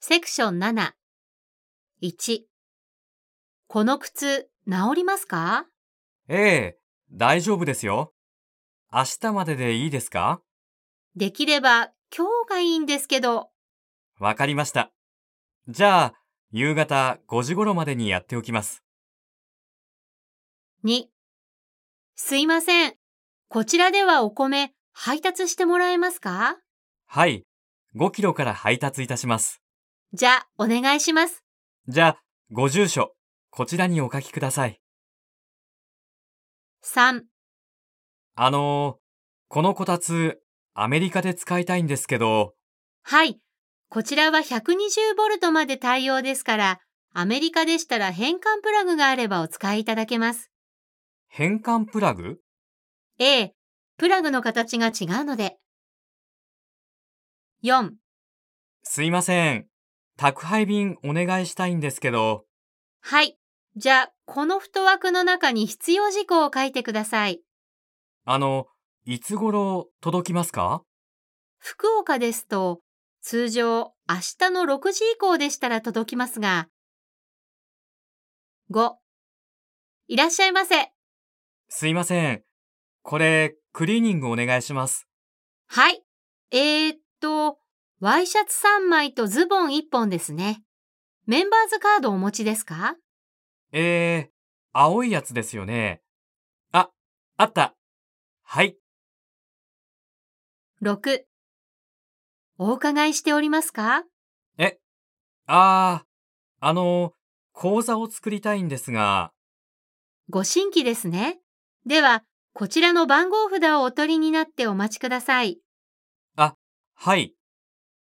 セクション7。1。この靴、治りますか？ええ、大丈夫ですよ。明日まででいいですか？できれば今日がいいんですけど。わかりました。じゃあ、夕方5時頃までにやっておきます。2。すいません。こちらではお米配達してもらえますか？はい、5キロから配達いたします。じゃあ、お願いします。じゃあ、ご住所、こちらにお書きください。3。あのー、このこたつ、アメリカで使いたいんですけど、はい。こちらは 120V まで対応ですから、アメリカでしたら変換プラグがあればお使いいただけます。変換プラグ？A、プラグの形が違うので。4。すいません。宅配便お願いしたいんですけど、はい。じゃあ、この太枠の中に必要事項を書いてください。あの、いつ頃届きますか？福岡ですと、通常明日の6時以降でしたら届きますが。5. いらっしゃいませ。すいません。これ、クリーニングお願いします。はい。えー、っと、ワイシャツ3枚とズボン1本ですね。メンバーズカードお持ちですか？えー、青いやつですよね。あ、あった。はい。?6。お伺いしておりますか？え、あー、あの、講座を作りたいんですが、ご新規ですね。では、こちらの番号札をお取りになってお待ちください。はい。